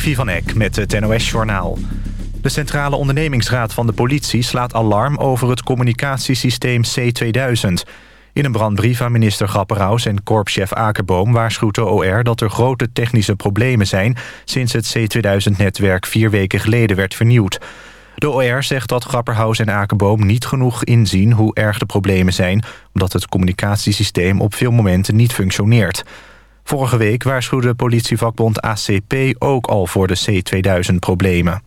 Levi van Eck met het NOS-journaal. De Centrale Ondernemingsraad van de politie slaat alarm over het communicatiesysteem C2000. In een brandbrief aan minister Grapperhaus en korpschef Akerboom waarschuwt de OR dat er grote technische problemen zijn sinds het C2000-netwerk vier weken geleden werd vernieuwd. De OR zegt dat Grapperhaus en Akerboom niet genoeg inzien hoe erg de problemen zijn, omdat het communicatiesysteem op veel momenten niet functioneert. Vorige week waarschuwde politievakbond ACP ook al voor de C2000-problemen.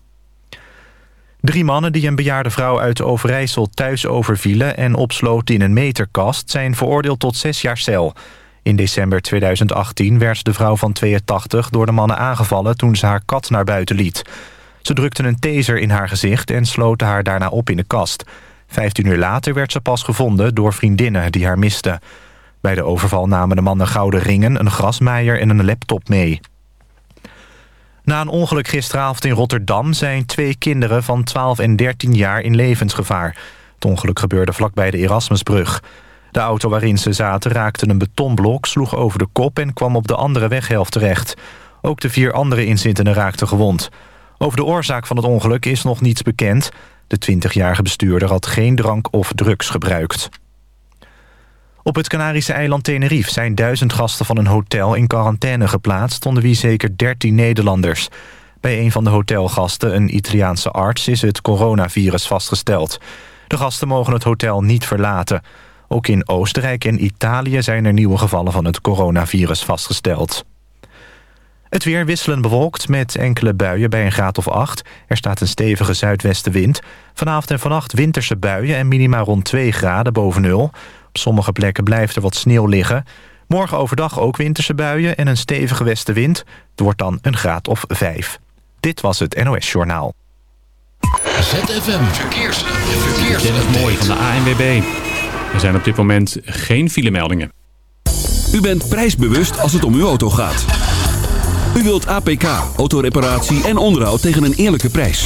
Drie mannen die een bejaarde vrouw uit Overijssel thuis overvielen... en opsloten in een meterkast zijn veroordeeld tot zes jaar cel. In december 2018 werd de vrouw van 82 door de mannen aangevallen... toen ze haar kat naar buiten liet. Ze drukten een taser in haar gezicht en sloten haar daarna op in de kast. Vijftien uur later werd ze pas gevonden door vriendinnen die haar misten. Bij de overval namen de mannen gouden ringen, een grasmaaier en een laptop mee. Na een ongeluk gisteravond in Rotterdam zijn twee kinderen van 12 en 13 jaar in levensgevaar. Het ongeluk gebeurde vlakbij de Erasmusbrug. De auto waarin ze zaten raakte een betonblok, sloeg over de kop en kwam op de andere weghelft terecht. Ook de vier andere inzittenden raakten gewond. Over de oorzaak van het ongeluk is nog niets bekend. De 20-jarige bestuurder had geen drank of drugs gebruikt. Op het Canarische eiland Tenerife zijn duizend gasten van een hotel in quarantaine geplaatst... onder wie zeker 13 Nederlanders. Bij een van de hotelgasten, een Italiaanse arts, is het coronavirus vastgesteld. De gasten mogen het hotel niet verlaten. Ook in Oostenrijk en Italië zijn er nieuwe gevallen van het coronavirus vastgesteld. Het weer wisselend bewolkt met enkele buien bij een graad of 8. Er staat een stevige zuidwestenwind. Vanavond en vannacht winterse buien en minima rond 2 graden boven nul. Op sommige plekken blijft er wat sneeuw liggen. Morgen overdag ook winterse buien en een stevige westenwind. Het wordt dan een graad of 5. Dit was het NOS Journaal. ZFM Verkeers. Verkeers. Dit is mooi van de ANWB. Er zijn op dit moment geen filemeldingen. U bent prijsbewust als het om uw auto gaat. U wilt APK, autoreparatie en onderhoud tegen een eerlijke prijs.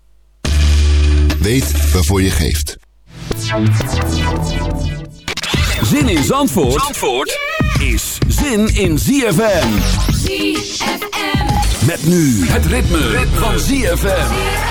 Weet waarvoor je geeft. Zin in Zandvoort, Zandvoort is zin in ZFM. ZFM. Met nu het ritme, van ZFM.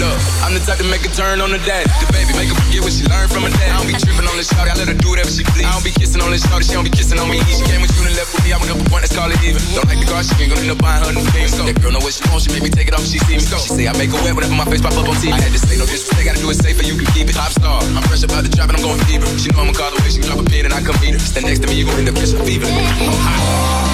Look, I'm the type to make a turn on the dad. The baby make her forget what she learned from her dad. I don't be tripping on this shawty, I let her do whatever she please. I don't be kissing on this shawty, she don't be kissing on me. She came with you and left with me, I went up a point, call it even. Don't like the car, she ain't gonna end her new things. That girl know what she wants, she make me take it off, she see me. She say I make her wet whenever my face pop up on TV. I had to say no disrespect, gotta do it safer, you can keep it. Top star, I'm fresh about the drop and I'm going fever. She know I'ma call the way she drop a pin and I come meet her. Stand next to me, you gon' end up catching fever. I'm hot.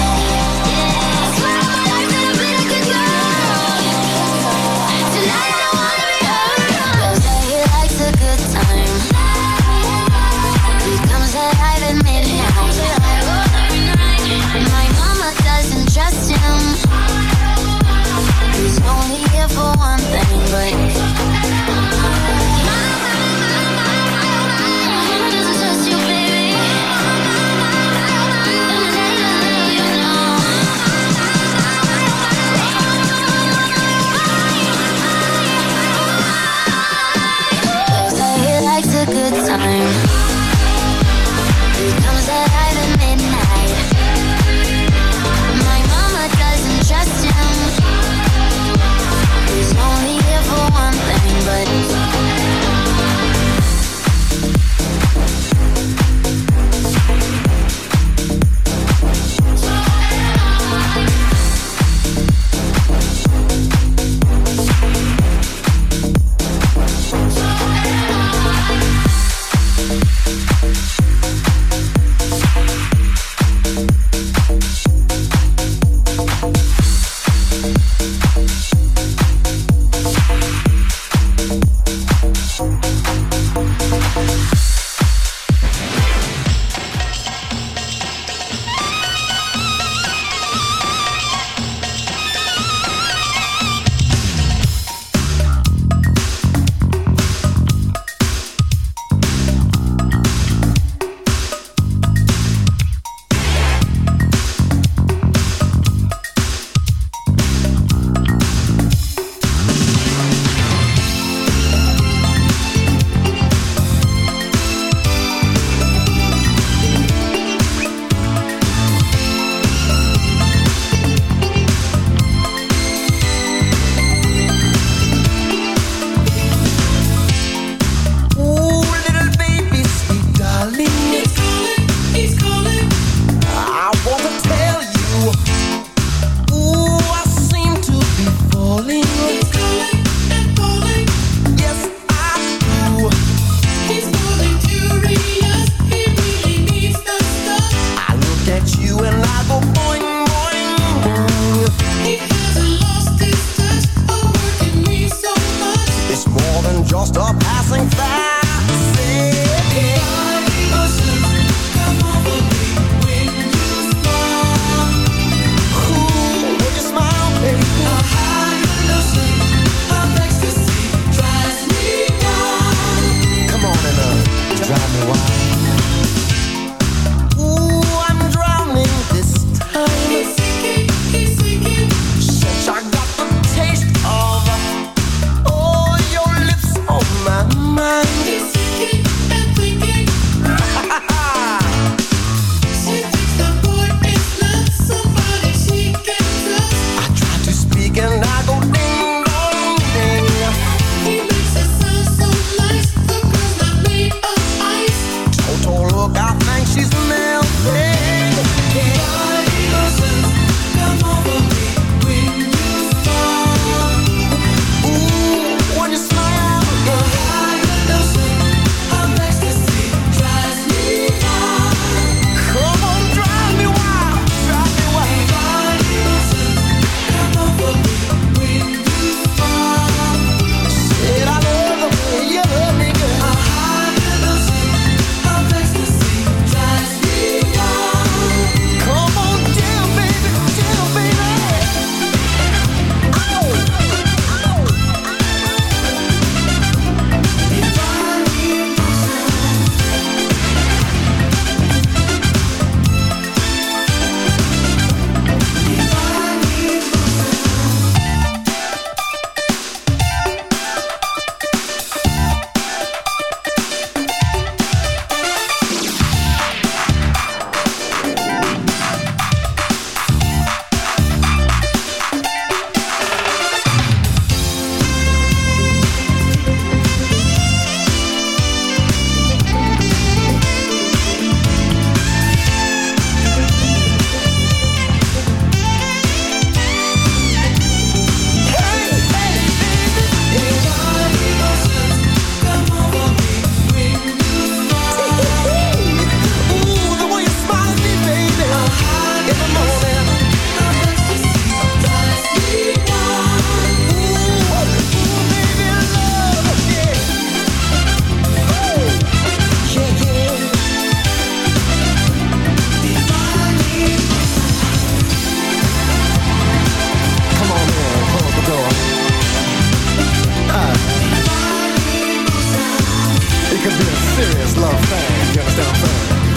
Serious love thing. You understand what I'm saying?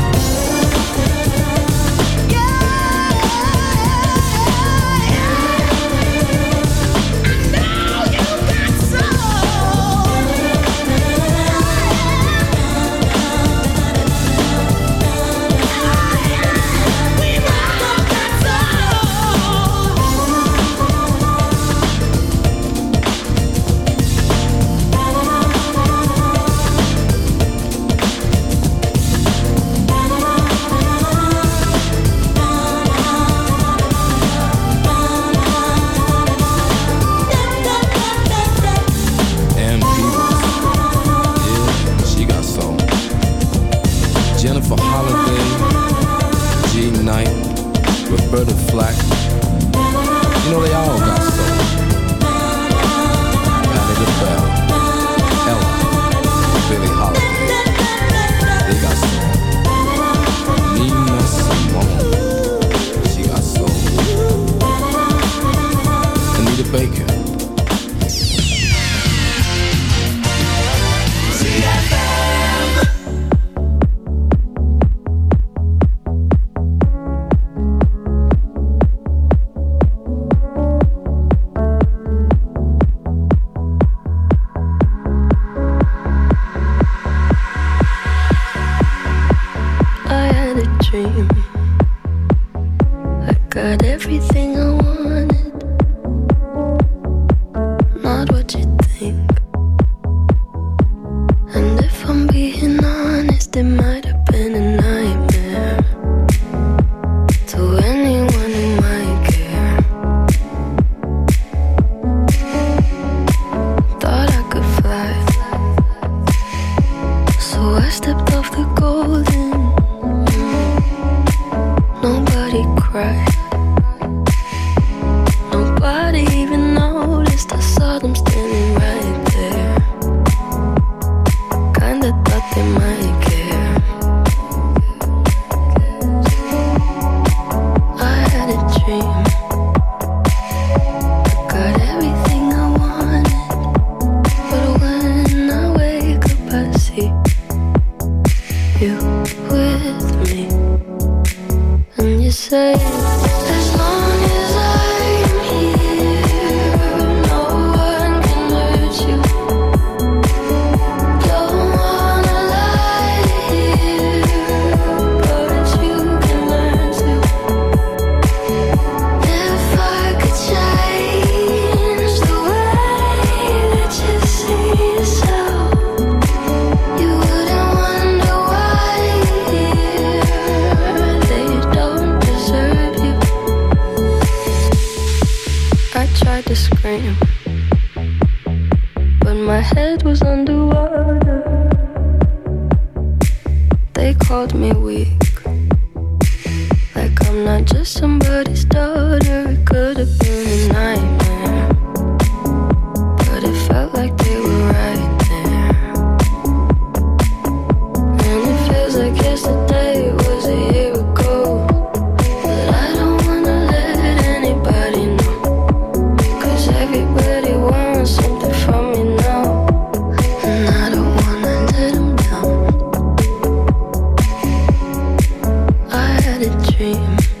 dream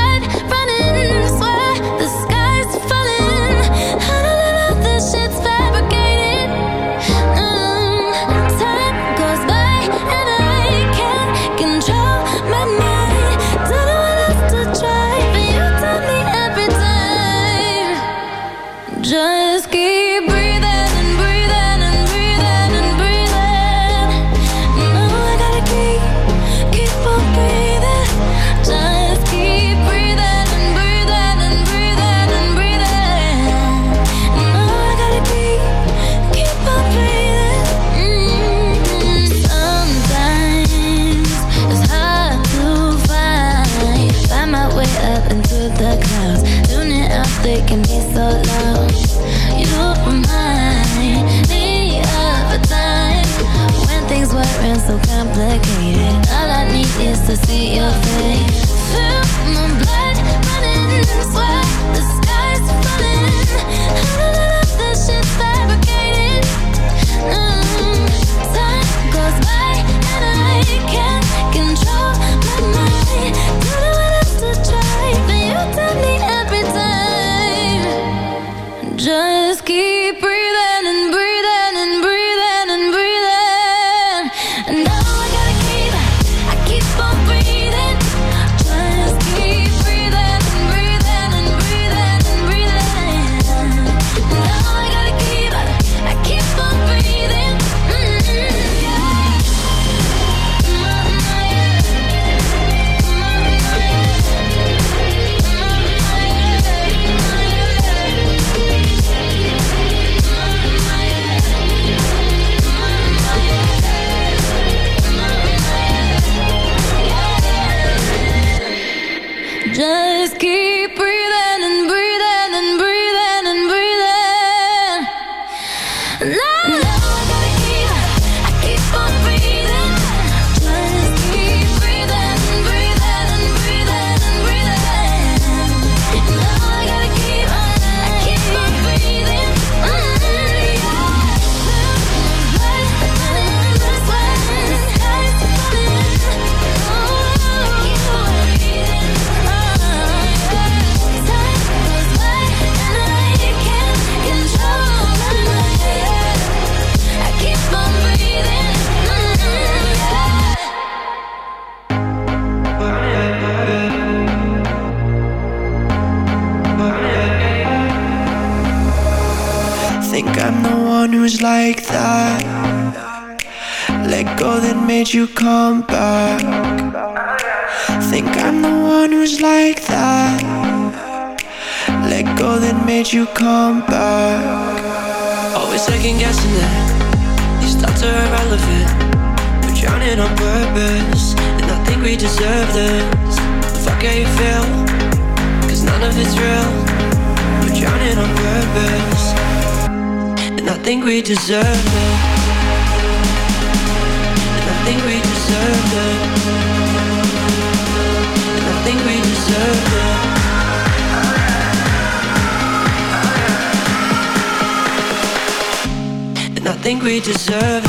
think we deserve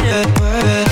it.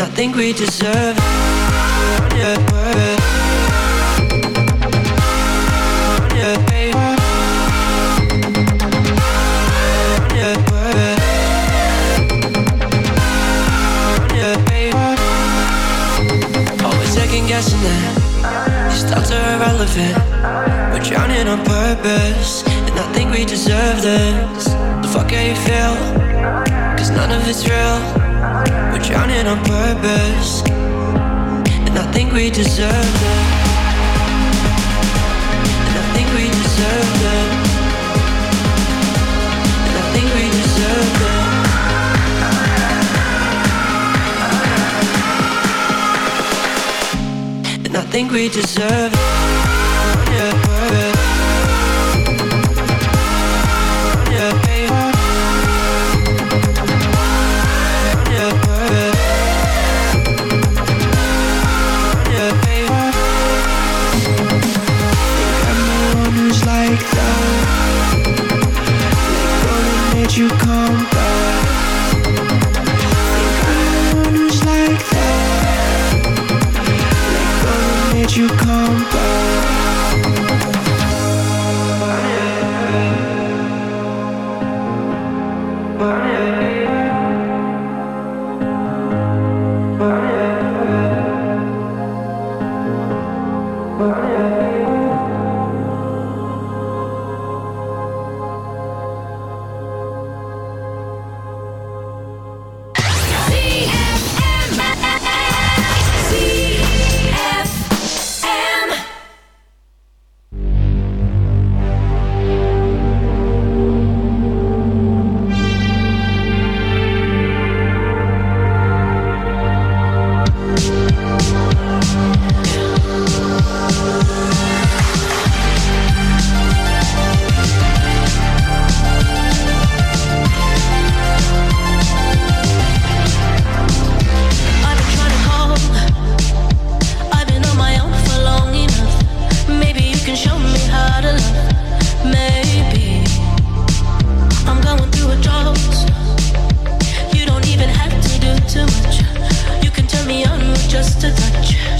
I think we deserve it. guessing that These thoughts are irrelevant. We're drowning on purpose And I think we deserve this. The fuck how you feel Cause none of it's real. We're drowning on purpose, and I think we deserve it. And I think we deserve it. And I think we deserve it. I think we deserve it Church.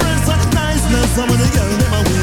Now somebody girl,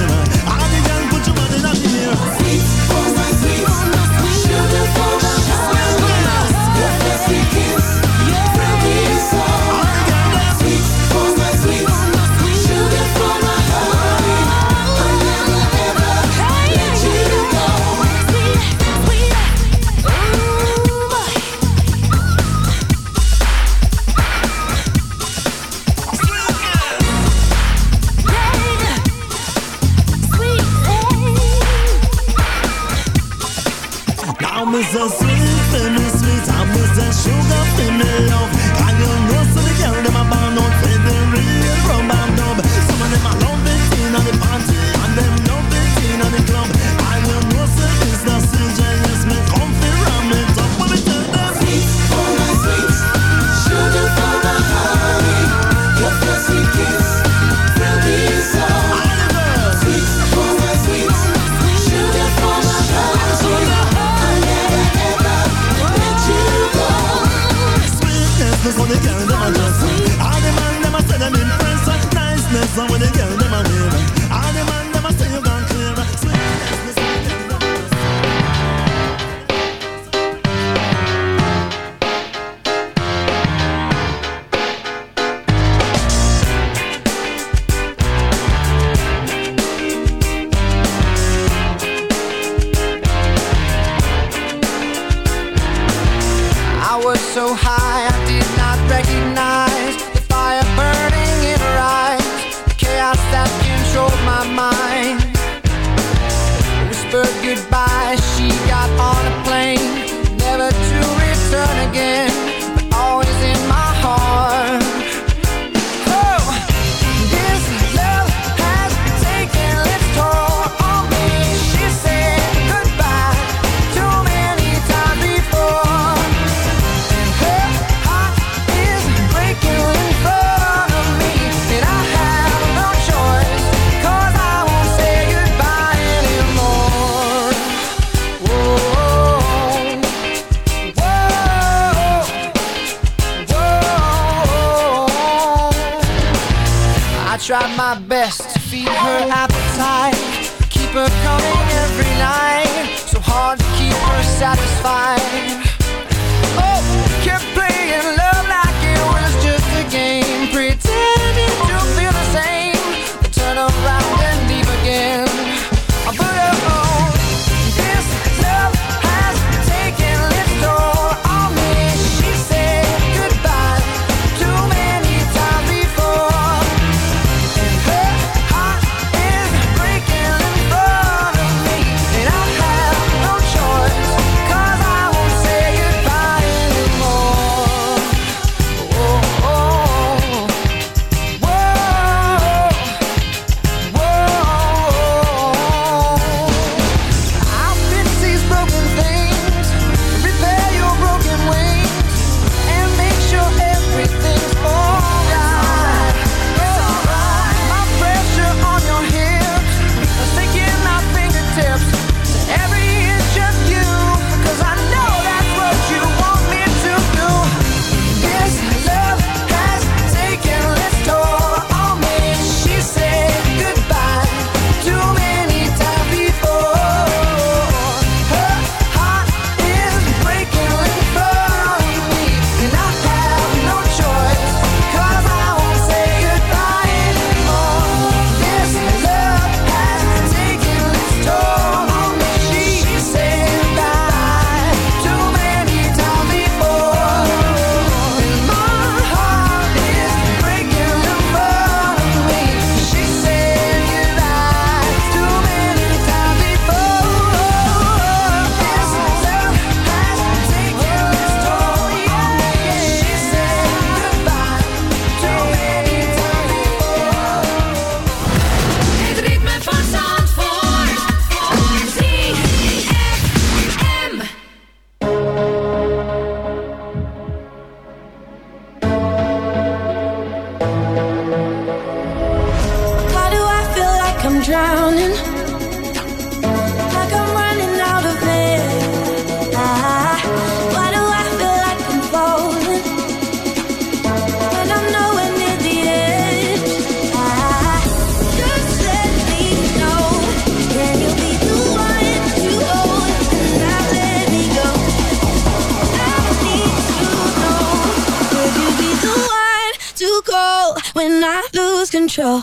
when I lose control?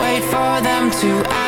wait for them to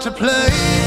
to play.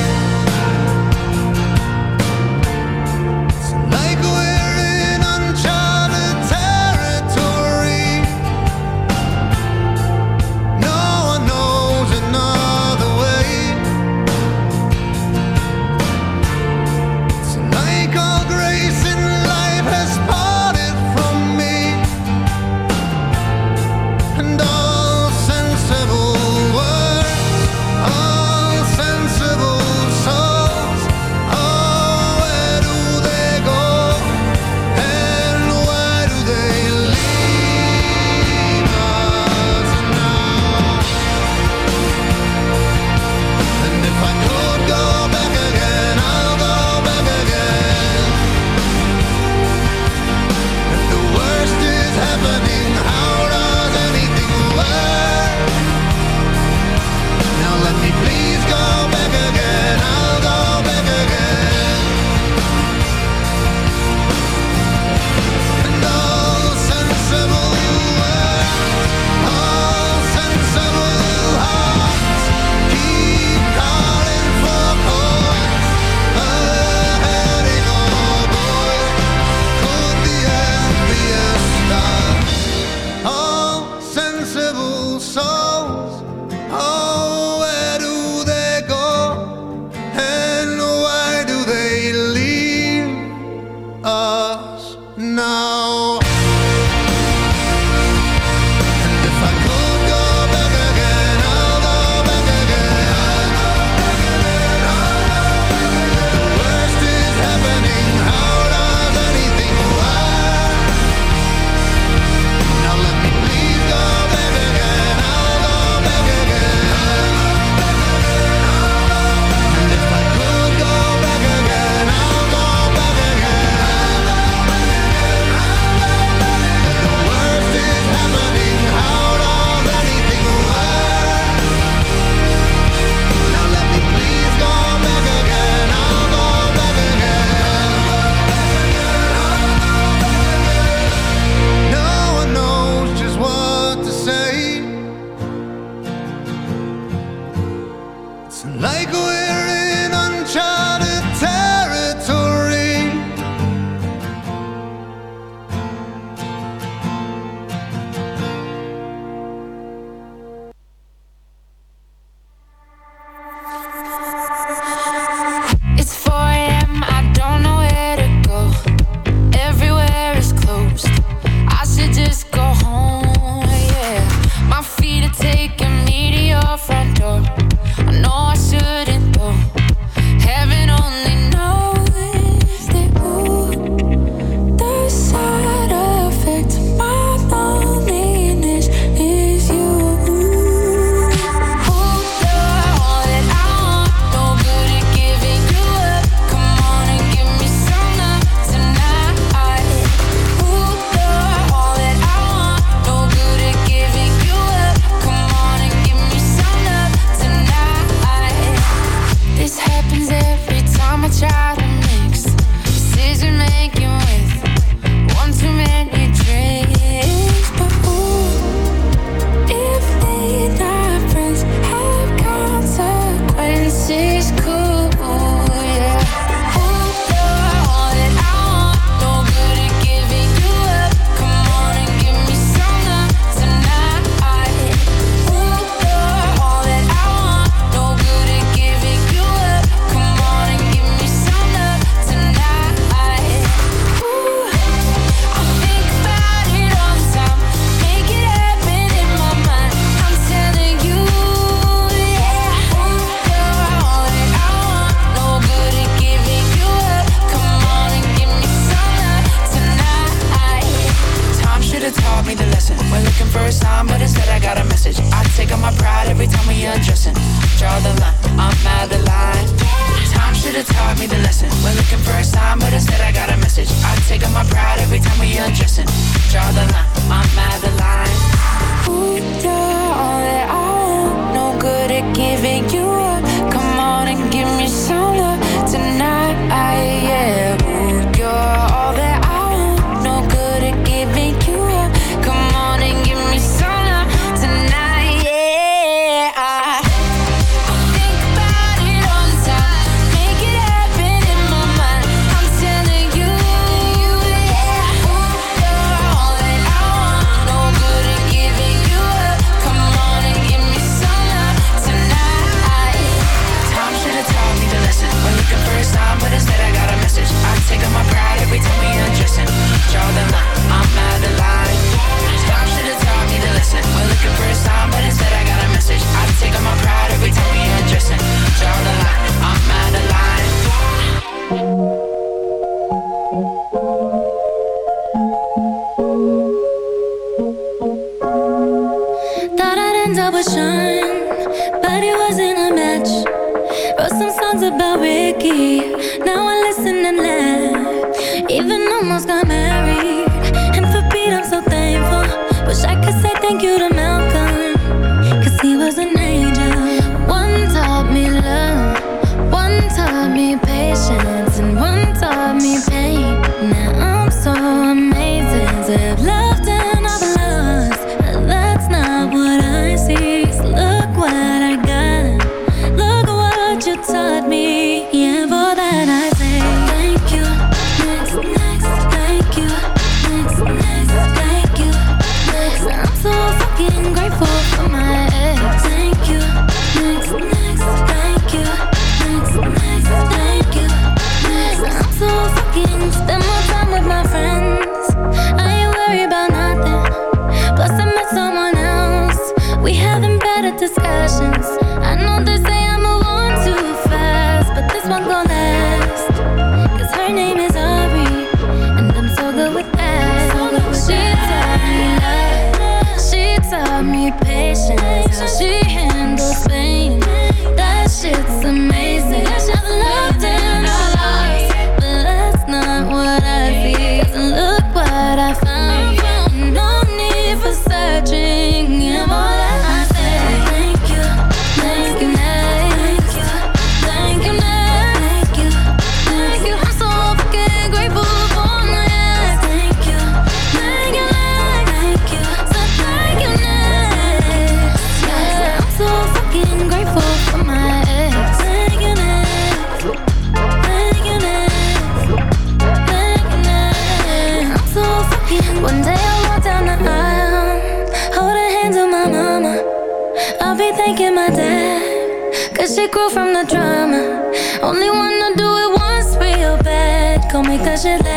pleasure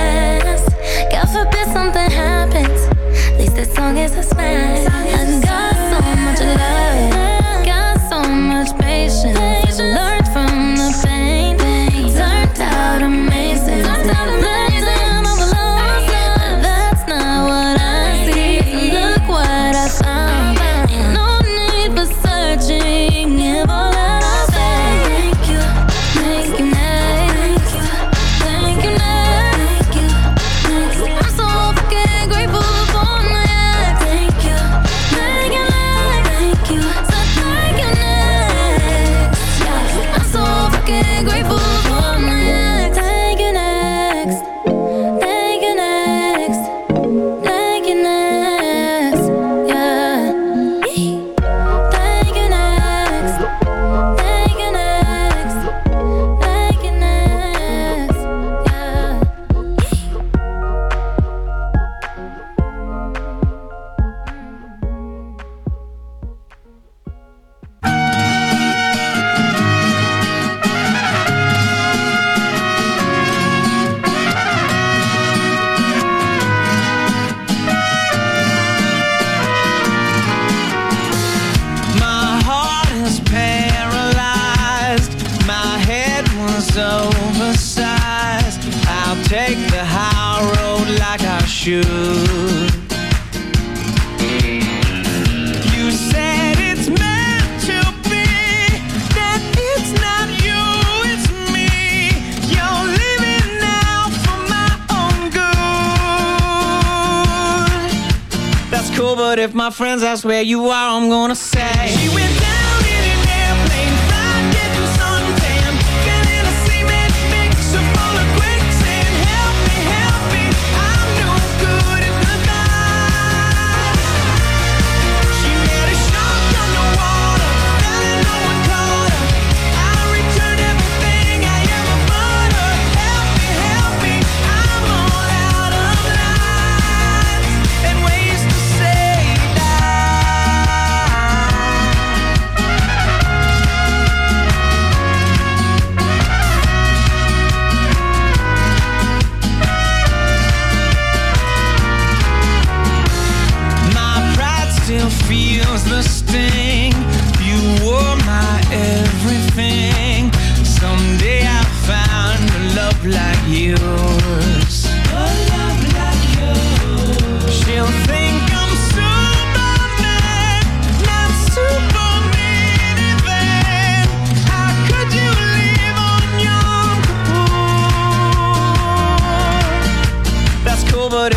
one's oversized. I'll take the high road like I should. You said it's meant to be That it's not you, it's me. You're now for my own good. That's cool, but if my friends ask where you are I'm gonna say.